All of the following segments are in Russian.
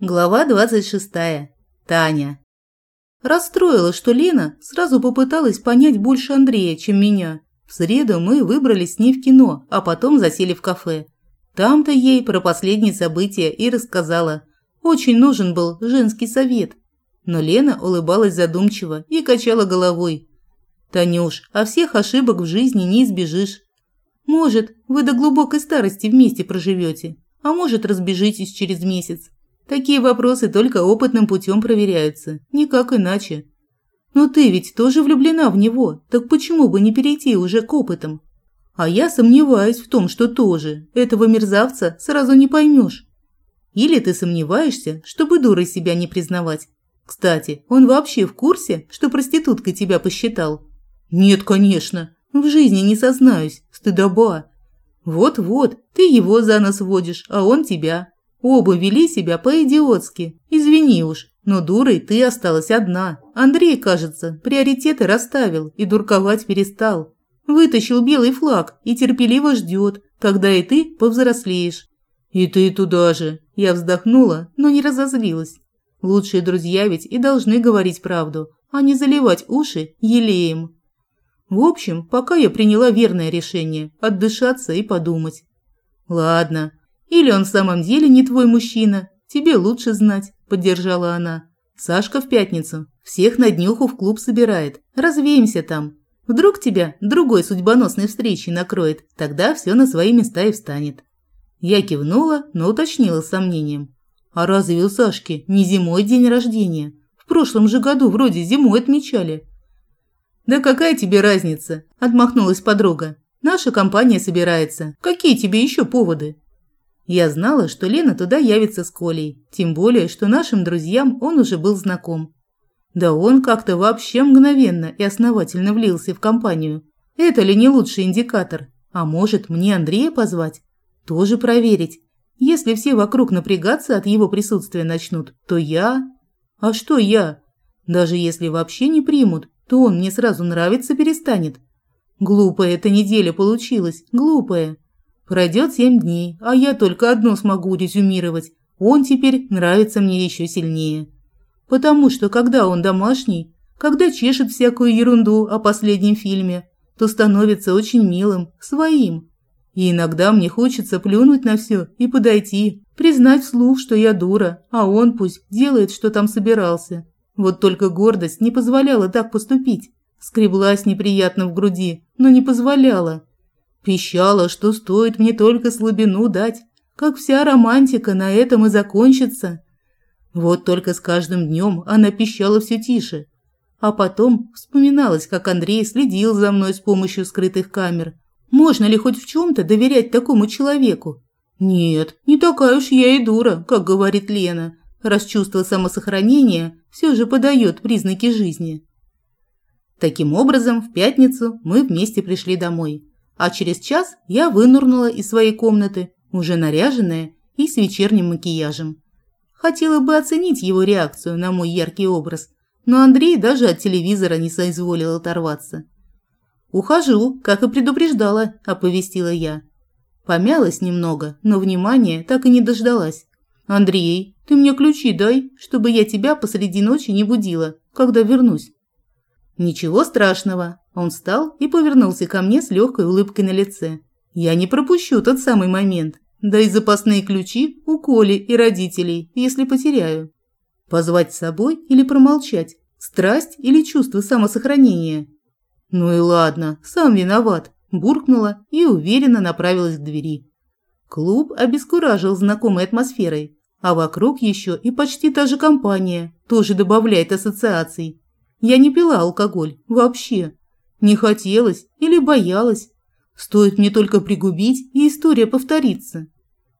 Глава 26. Таня. Расстроила, что Лена сразу попыталась понять больше Андрея, чем меня. В среду мы выбрались с ней в кино, а потом засели в кафе. Там-то ей про последние события и рассказала. Очень нужен был женский совет. Но Лена улыбалась задумчиво и качала головой. «Танюш, а всех ошибок в жизни не избежишь. Может, вы до глубокой старости вместе проживете, а может, разбежитесь через месяц. Такие вопросы только опытным путем проверяются, никак иначе. Но ты ведь тоже влюблена в него, так почему бы не перейти уже к опытам? А я сомневаюсь в том, что тоже. Этого мерзавца сразу не поймешь. Или ты сомневаешься, чтобы дурой себя не признавать? Кстати, он вообще в курсе, что проституткой тебя посчитал? Нет, конечно. В жизни не сознаюсь. Стыдоба. Вот-вот, ты его за нос водишь, а он тебя. Оба вели себя по-идиотски. Извини уж, но дурой ты осталась одна. Андрей, кажется, приоритеты расставил и дурковать перестал. Вытащил белый флаг и терпеливо ждет, когда и ты повзрослеешь. И ты туда же. Я вздохнула, но не разозлилась. Лучшие друзья ведь и должны говорить правду, а не заливать уши елеем. В общем, пока я приняла верное решение – отдышаться и подумать. Ладно, или он в самом деле не твой мужчина? Тебе лучше знать», – поддержала она. «Сашка в пятницу. Всех на днюху в клуб собирает. Развеемся там. Вдруг тебя другой судьбоносной встречей накроет, тогда все на свои места и встанет». Я кивнула, но уточнила с сомнением. «А разве у Сашки не зимой день рождения? В прошлом же году вроде зимой отмечали». «Да какая тебе разница?» – отмахнулась подруга. «Наша компания собирается. Какие тебе еще поводы?» Я знала, что Лена туда явится с Колей, тем более, что нашим друзьям он уже был знаком. Да он как-то вообще мгновенно и основательно влился в компанию. Это ли не лучший индикатор? А может, мне Андрея позвать? Тоже проверить. Если все вокруг напрягаться от его присутствия начнут, то я... А что я? Даже если вообще не примут, то он мне сразу нравится перестанет. Глупая эта неделя получилась, глупая. Пройдет семь дней, а я только одно смогу резюмировать. Он теперь нравится мне еще сильнее. Потому что когда он домашний, когда чешет всякую ерунду о последнем фильме, то становится очень милым, своим. И иногда мне хочется плюнуть на все и подойти, признать вслух, что я дура, а он пусть делает, что там собирался. Вот только гордость не позволяла так поступить. Скреблась неприятно в груди, но не позволяла. Пищала, что стоит мне только слабину дать, как вся романтика на этом и закончится. Вот только с каждым днем она пищала все тише. А потом вспоминалось, как Андрей следил за мной с помощью скрытых камер. Можно ли хоть в чем-то доверять такому человеку? Нет, не такая уж я и дура, как говорит Лена, раз чувство самосохранения все же подает признаки жизни. Таким образом, в пятницу мы вместе пришли домой а через час я вынурнула из своей комнаты, уже наряженная и с вечерним макияжем. Хотела бы оценить его реакцию на мой яркий образ, но Андрей даже от телевизора не соизволил оторваться. «Ухожу, как и предупреждала», – оповестила я. Помялась немного, но внимания так и не дождалась. «Андрей, ты мне ключи дай, чтобы я тебя посреди ночи не будила, когда вернусь». «Ничего страшного». Он встал и повернулся ко мне с легкой улыбкой на лице. «Я не пропущу тот самый момент. Да и запасные ключи у Коли и родителей, если потеряю. Позвать с собой или промолчать? Страсть или чувство самосохранения?» «Ну и ладно, сам виноват», – буркнула и уверенно направилась к двери. Клуб обескуражил знакомой атмосферой, а вокруг еще и почти та же компания, тоже добавляет ассоциаций. Я не пила алкоголь. Вообще. Не хотелось или боялась. Стоит мне только пригубить, и история повторится.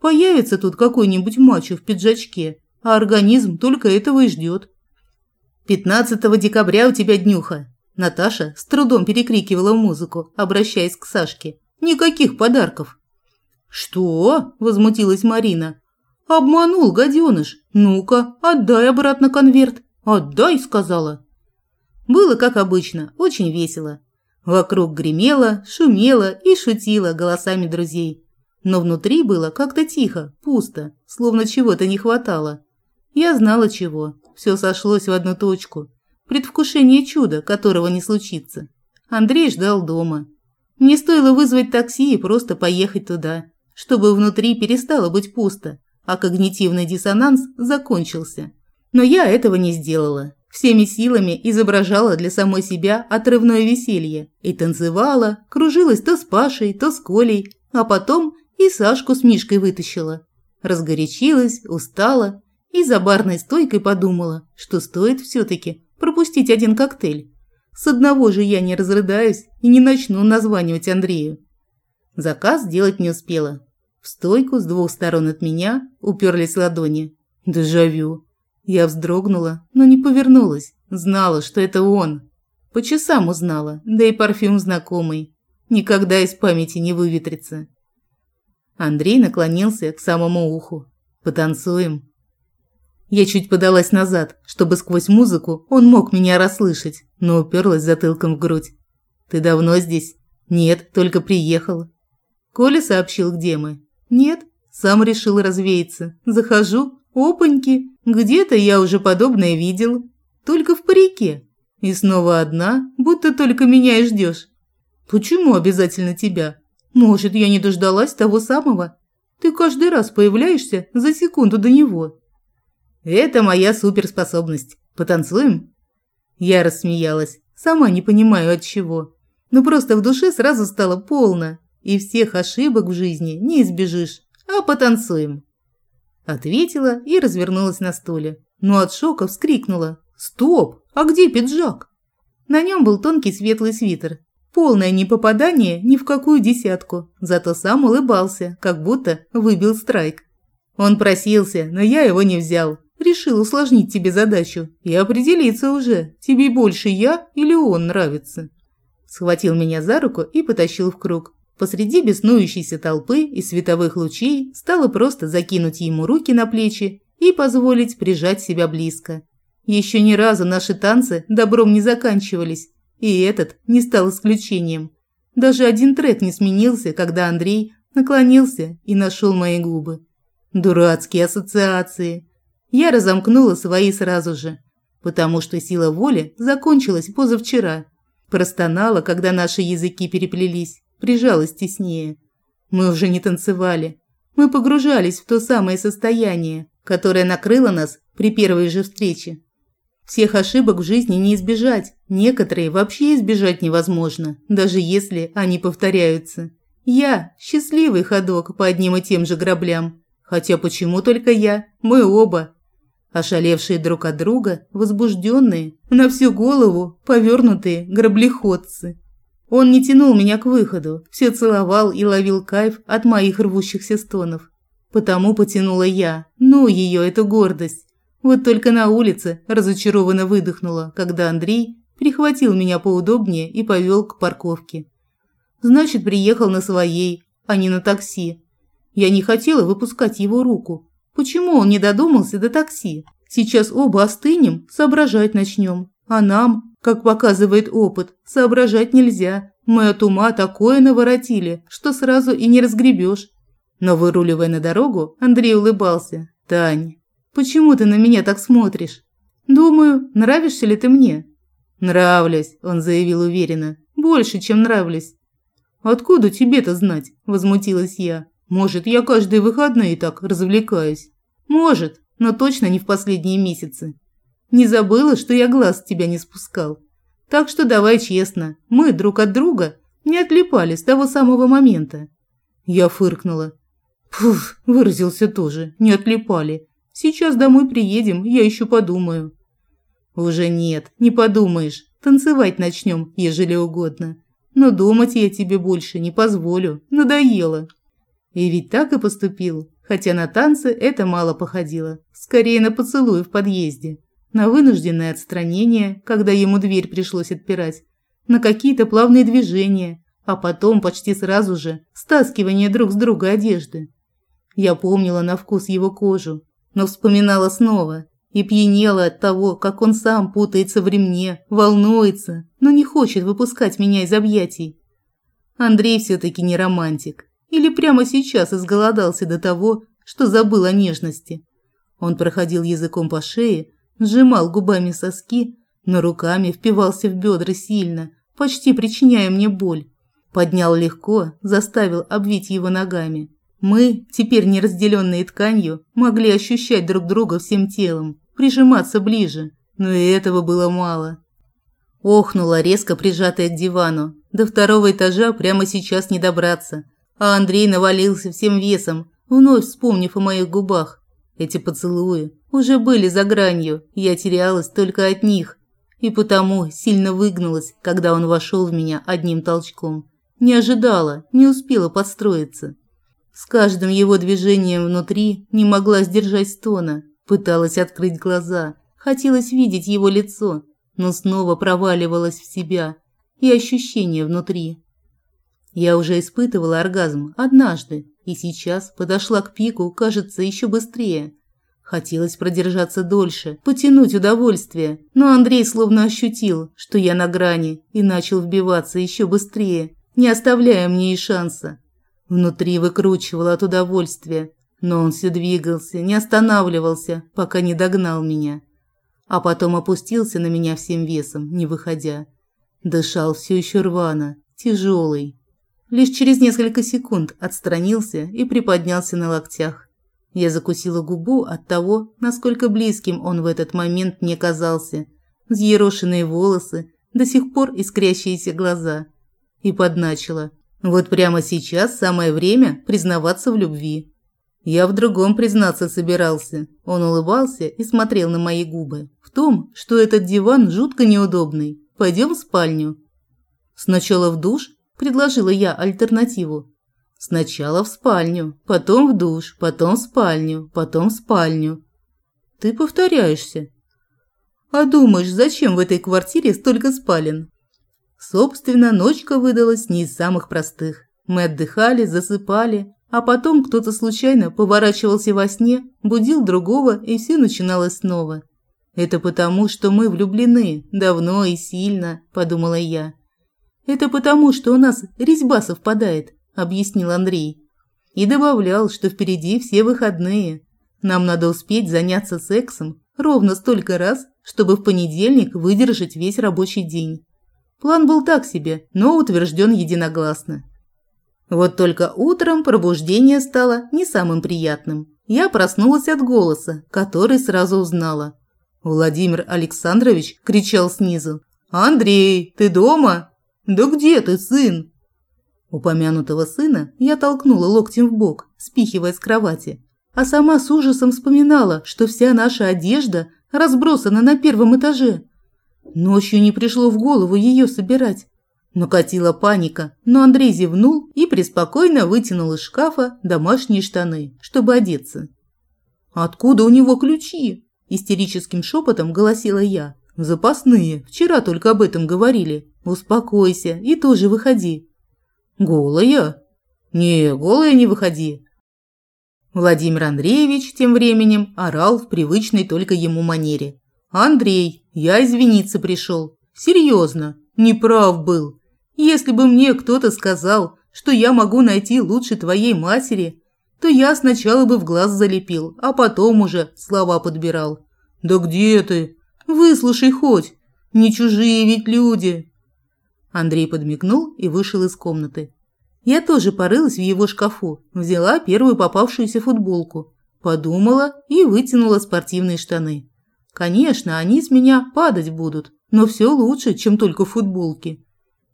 Появится тут какой-нибудь мачо в пиджачке, а организм только этого и ждет. 15 декабря у тебя днюха. Наташа с трудом перекрикивала музыку, обращаясь к Сашке. Никаких подарков. Что? возмутилась Марина. Обманул гаденыш. Ну-ка, отдай обратно конверт. Отдай, сказала. Было, как обычно, очень весело. Вокруг гремело, шумело и шутило голосами друзей. Но внутри было как-то тихо, пусто, словно чего-то не хватало. Я знала чего. Все сошлось в одну точку. Предвкушение чуда, которого не случится. Андрей ждал дома. Мне стоило вызвать такси и просто поехать туда, чтобы внутри перестало быть пусто, а когнитивный диссонанс закончился. Но я этого не сделала. Всеми силами изображала для самой себя отрывное веселье и танцевала, кружилась то с Пашей, то с Колей, а потом и Сашку с Мишкой вытащила. Разгорячилась, устала и за барной стойкой подумала, что стоит все-таки пропустить один коктейль. С одного же я не разрыдаюсь и не начну названивать Андрею. Заказ делать не успела. В стойку с двух сторон от меня уперлись ладони. Дежавю. Я вздрогнула, но не повернулась. Знала, что это он. По часам узнала, да и парфюм знакомый. Никогда из памяти не выветрится. Андрей наклонился к самому уху. «Потанцуем?» Я чуть подалась назад, чтобы сквозь музыку он мог меня расслышать, но уперлась затылком в грудь. «Ты давно здесь?» «Нет, только приехал». Коля сообщил, где мы. «Нет, сам решил развеяться. Захожу, опаньки, где-то я уже подобное видел. Только в парике. И снова одна, будто только меня и ждешь. Почему обязательно тебя? Может, я не дождалась того самого? Ты каждый раз появляешься за секунду до него. Это моя суперспособность. Потанцуем? Я рассмеялась, сама не понимаю от чего. Но просто в душе сразу стало полно, и всех ошибок в жизни не избежишь. А потанцуем. Ответила и развернулась на стуле. Но от шока вскрикнула. «Стоп! А где пиджак?» На нем был тонкий светлый свитер. Полное непопадание ни в какую десятку. Зато сам улыбался, как будто выбил страйк. Он просился, но я его не взял. Решил усложнить тебе задачу и определиться уже, тебе больше я или он нравится. Схватил меня за руку и потащил в круг. Посреди беснующейся толпы и световых лучей стало просто закинуть ему руки на плечи и позволить прижать себя близко. Еще ни разу наши танцы добром не заканчивались, и этот не стал исключением. Даже один трек не сменился, когда Андрей наклонился и нашел мои губы. Дурацкие ассоциации. Я разомкнула свои сразу же, потому что сила воли закончилась позавчера. Простонала, когда наши языки переплелись прижалась теснее. Мы уже не танцевали. Мы погружались в то самое состояние, которое накрыло нас при первой же встрече. Всех ошибок в жизни не избежать, некоторые вообще избежать невозможно, даже если они повторяются. Я – счастливый ходок по одним и тем же граблям. Хотя почему только я? Мы оба. Ошалевшие друг от друга, возбужденные, на всю голову повернутые граблеходцы. Он не тянул меня к выходу, все целовал и ловил кайф от моих рвущихся стонов. Потому потянула я, ну ее эту гордость. Вот только на улице разочарованно выдохнула, когда Андрей прихватил меня поудобнее и повел к парковке. Значит, приехал на своей, а не на такси. Я не хотела выпускать его руку. Почему он не додумался до такси? Сейчас оба остынем, соображать начнем. А нам, как показывает опыт, соображать нельзя. Мы от ума такое наворотили, что сразу и не разгребешь. Но выруливая на дорогу, Андрей улыбался. «Тань, почему ты на меня так смотришь?» «Думаю, нравишься ли ты мне?» «Нравлюсь», – он заявил уверенно. «Больше, чем нравлюсь». «Откуда тебе-то знать?» – возмутилась я. «Может, я каждые выходные так развлекаюсь?» «Может, но точно не в последние месяцы. Не забыла, что я глаз с тебя не спускал. Так что давай честно, мы друг от друга не отлипали с того самого момента. Я фыркнула. Пф, выразился тоже, не отлипали. Сейчас домой приедем, я еще подумаю. Уже нет, не подумаешь. Танцевать начнем, ежели угодно. Но думать я тебе больше не позволю, надоело. И ведь так и поступил, хотя на танцы это мало походило. Скорее на поцелуй в подъезде на вынужденное отстранение, когда ему дверь пришлось отпирать, на какие-то плавные движения, а потом почти сразу же стаскивание друг с друга одежды. Я помнила на вкус его кожу, но вспоминала снова и пьянела от того, как он сам путается в ремне, волнуется, но не хочет выпускать меня из объятий. Андрей все-таки не романтик. Или прямо сейчас изголодался до того, что забыл о нежности. Он проходил языком по шее, сжимал губами соски, но руками впивался в бедра сильно, почти причиняя мне боль. Поднял легко, заставил обвить его ногами. Мы, теперь не разделенные тканью, могли ощущать друг друга всем телом, прижиматься ближе, но и этого было мало. Охнула, резко прижатая к дивану. До второго этажа прямо сейчас не добраться. А Андрей навалился всем весом, вновь вспомнив о моих губах. Эти поцелуи уже были за гранью, я терялась только от них. И потому сильно выгнулась, когда он вошел в меня одним толчком. Не ожидала, не успела подстроиться. С каждым его движением внутри не могла сдержать стона, пыталась открыть глаза, хотелось видеть его лицо, но снова проваливалась в себя и ощущения внутри. Я уже испытывала оргазм однажды, и сейчас подошла к пику, кажется, еще быстрее. Хотелось продержаться дольше, потянуть удовольствие, но Андрей словно ощутил, что я на грани, и начал вбиваться еще быстрее, не оставляя мне и шанса. Внутри выкручивало от удовольствия, но он все двигался, не останавливался, пока не догнал меня. А потом опустился на меня всем весом, не выходя. Дышал все еще рвано, тяжелый. Лишь через несколько секунд отстранился и приподнялся на локтях. Я закусила губу от того, насколько близким он в этот момент мне казался. Взъерошенные волосы, до сих пор искрящиеся глаза. И подначила. Вот прямо сейчас самое время признаваться в любви. Я в другом признаться собирался. Он улыбался и смотрел на мои губы. В том, что этот диван жутко неудобный. Пойдем в спальню. Сначала в душ, предложила я альтернативу. Сначала в спальню, потом в душ, потом в спальню, потом в спальню. Ты повторяешься. А думаешь, зачем в этой квартире столько спален? Собственно, ночка выдалась не из самых простых. Мы отдыхали, засыпали, а потом кто-то случайно поворачивался во сне, будил другого, и все начиналось снова. Это потому, что мы влюблены, давно и сильно, подумала я. Это потому, что у нас резьба совпадает, объяснил Андрей. И добавлял, что впереди все выходные. Нам надо успеть заняться сексом ровно столько раз, чтобы в понедельник выдержать весь рабочий день. План был так себе, но утвержден единогласно. Вот только утром пробуждение стало не самым приятным. Я проснулась от голоса, который сразу узнала. Владимир Александрович кричал снизу. «Андрей, ты дома? Да где ты, сын?» Упомянутого сына я толкнула локтем в бок, спихивая с кровати, а сама с ужасом вспоминала, что вся наша одежда разбросана на первом этаже. Ночью не пришло в голову ее собирать. Накатила паника, но Андрей зевнул и преспокойно вытянул из шкафа домашние штаны, чтобы одеться. «Откуда у него ключи?» – истерическим шепотом голосила я. «Запасные. Вчера только об этом говорили. Успокойся и тоже выходи». «Голая?» «Не, голая не выходи». Владимир Андреевич тем временем орал в привычной только ему манере. «Андрей, я извиниться пришел. Серьезно, неправ был. Если бы мне кто-то сказал, что я могу найти лучше твоей матери, то я сначала бы в глаз залепил, а потом уже слова подбирал. Да где ты? Выслушай хоть. Не чужие ведь люди. Андрей подмигнул и вышел из комнаты. Я тоже порылась в его шкафу, взяла первую попавшуюся футболку, подумала и вытянула спортивные штаны. Конечно, они с меня падать будут, но все лучше, чем только в футболке.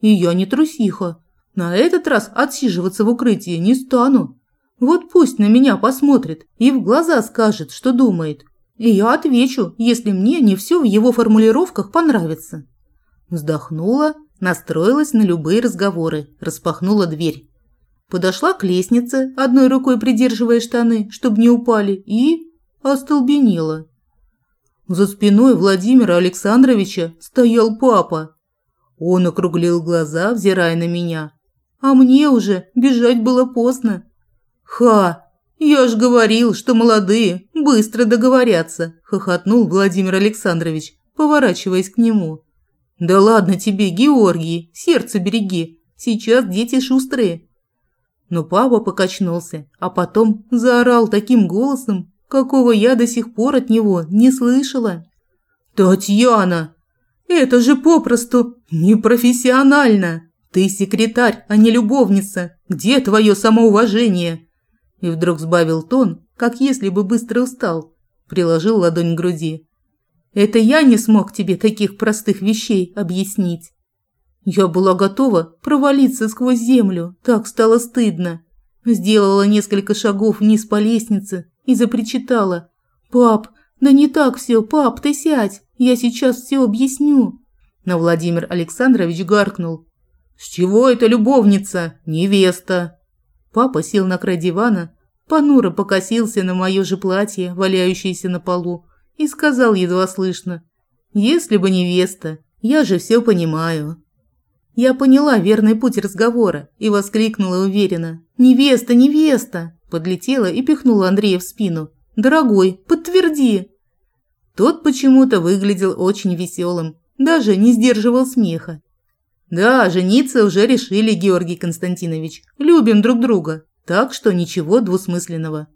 И я не трусиха. На этот раз отсиживаться в укрытии не стану. Вот пусть на меня посмотрит и в глаза скажет, что думает. И я отвечу, если мне не все в его формулировках понравится. Вздохнула, настроилась на любые разговоры, распахнула дверь. Подошла к лестнице, одной рукой придерживая штаны, чтобы не упали, и остолбенела. За спиной Владимира Александровича стоял папа. Он округлил глаза, взирая на меня. А мне уже бежать было поздно. «Ха! Я ж говорил, что молодые быстро договорятся!» – хохотнул Владимир Александрович, поворачиваясь к нему. «Да ладно тебе, Георгий, сердце береги, сейчас дети шустрые». Но папа покачнулся, а потом заорал таким голосом, какого я до сих пор от него не слышала. «Татьяна, это же попросту непрофессионально! Ты секретарь, а не любовница! Где твое самоуважение?» И вдруг сбавил тон, как если бы быстро устал, приложил ладонь к груди. «Это я не смог тебе таких простых вещей объяснить. Я была готова провалиться сквозь землю, так стало стыдно. Сделала несколько шагов вниз по лестнице и запричитала. «Пап, да не так все, пап, ты сядь, я сейчас все объясню». Но Владимир Александрович гаркнул. «С чего это любовница? Невеста!» Папа сел на край дивана, понуро покосился на мое же платье, валяющееся на полу, и сказал едва слышно. «Если бы невеста, я же все понимаю». Я поняла верный путь разговора и воскликнула уверенно. «Невеста, невеста!» Подлетела и пихнула Андрея в спину. «Дорогой, подтверди!» Тот почему-то выглядел очень веселым, даже не сдерживал смеха. «Да, жениться уже решили, Георгий Константинович. Любим друг друга, так что ничего двусмысленного».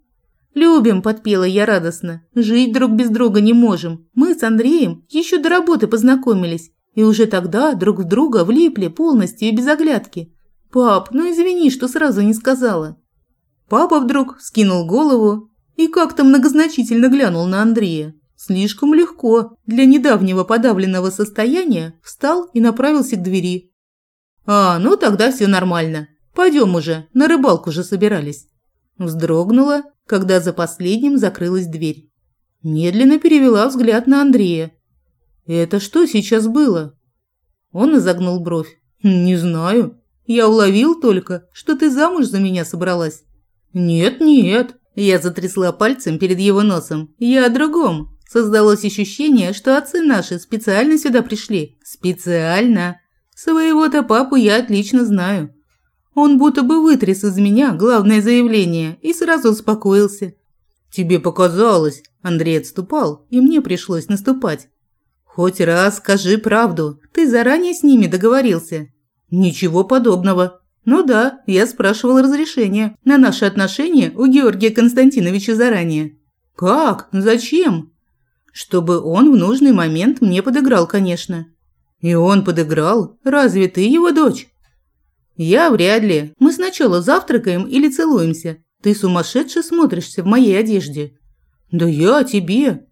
«Любим», – подпела я радостно. «Жить друг без друга не можем. Мы с Андреем еще до работы познакомились. И уже тогда друг в друга влипли полностью и без оглядки. «Пап, ну извини, что сразу не сказала». Папа вдруг скинул голову и как-то многозначительно глянул на Андрея. Слишком легко для недавнего подавленного состояния встал и направился к двери. «А, ну тогда все нормально. Пойдем уже, на рыбалку же собирались». Вздрогнула, когда за последним закрылась дверь. Медленно перевела взгляд на Андрея. «Это что сейчас было?» Он изогнул бровь. «Не знаю. Я уловил только, что ты замуж за меня собралась». «Нет, нет». Я затрясла пальцем перед его носом. «Я о другом. Создалось ощущение, что отцы наши специально сюда пришли. Специально. Своего-то папу я отлично знаю. Он будто бы вытряс из меня главное заявление и сразу успокоился. «Тебе показалось». Андрей отступал, и мне пришлось наступать. Хоть раз скажи правду. Ты заранее с ними договорился? Ничего подобного. Ну да, я спрашивал разрешения на наши отношения у Георгия Константиновича заранее. Как? Зачем? Чтобы он в нужный момент мне подыграл, конечно. И он подыграл. Разве ты его дочь? Я вряд ли. Мы сначала завтракаем или целуемся. Ты сумасшедше смотришься в моей одежде. Да я тебе.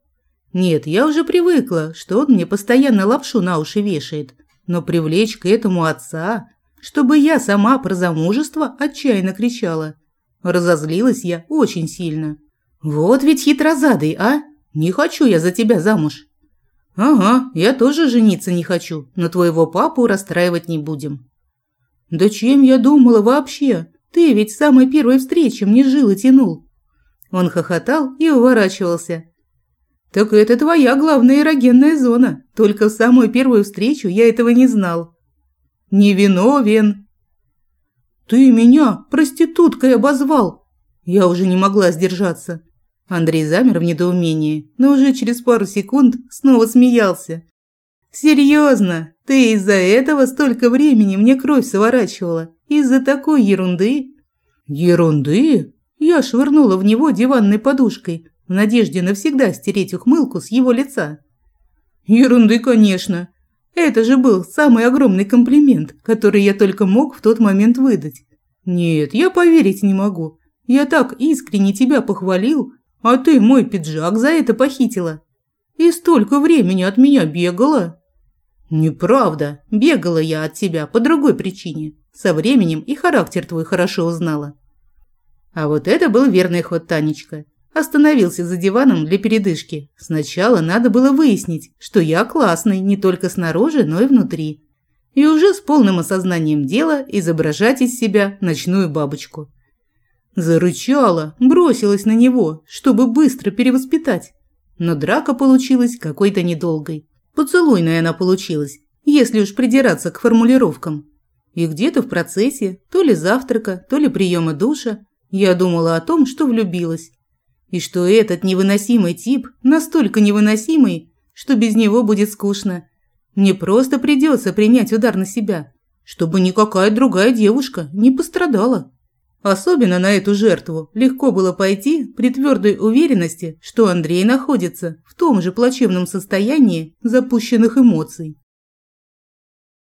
Нет, я уже привыкла, что он мне постоянно лапшу на уши вешает. Но привлечь к этому отца, чтобы я сама про замужество отчаянно кричала. Разозлилась я очень сильно. Вот ведь хитрозадый, а? Не хочу я за тебя замуж. Ага, я тоже жениться не хочу, но твоего папу расстраивать не будем. Да чем я думала вообще? Ты ведь с самой первой встречи мне жил и тянул. Он хохотал и уворачивался, «Так это твоя главная эрогенная зона. Только в самую первую встречу я этого не знал». «Невиновен». «Ты меня проституткой обозвал!» Я уже не могла сдержаться. Андрей замер в недоумении, но уже через пару секунд снова смеялся. «Серьезно? Ты из-за этого столько времени мне кровь сворачивала? Из-за такой ерунды?» «Ерунды?» Я швырнула в него диванной подушкой, в надежде навсегда стереть ухмылку с его лица. Ерунды, конечно. Это же был самый огромный комплимент, который я только мог в тот момент выдать. Нет, я поверить не могу. Я так искренне тебя похвалил, а ты мой пиджак за это похитила. И столько времени от меня бегала. Неправда. Бегала я от тебя по другой причине. Со временем и характер твой хорошо узнала. А вот это был верный ход, Танечка. Остановился за диваном для передышки. Сначала надо было выяснить, что я классный не только снаружи, но и внутри. И уже с полным осознанием дела изображать из себя ночную бабочку. Зарычала, бросилась на него, чтобы быстро перевоспитать. Но драка получилась какой-то недолгой. Поцелуйная она получилась, если уж придираться к формулировкам. И где-то в процессе, то ли завтрака, то ли приема душа, я думала о том, что влюбилась. И что этот невыносимый тип настолько невыносимый, что без него будет скучно. Мне просто придется принять удар на себя, чтобы никакая другая девушка не пострадала. Особенно на эту жертву легко было пойти при твердой уверенности, что Андрей находится в том же плачевном состоянии запущенных эмоций.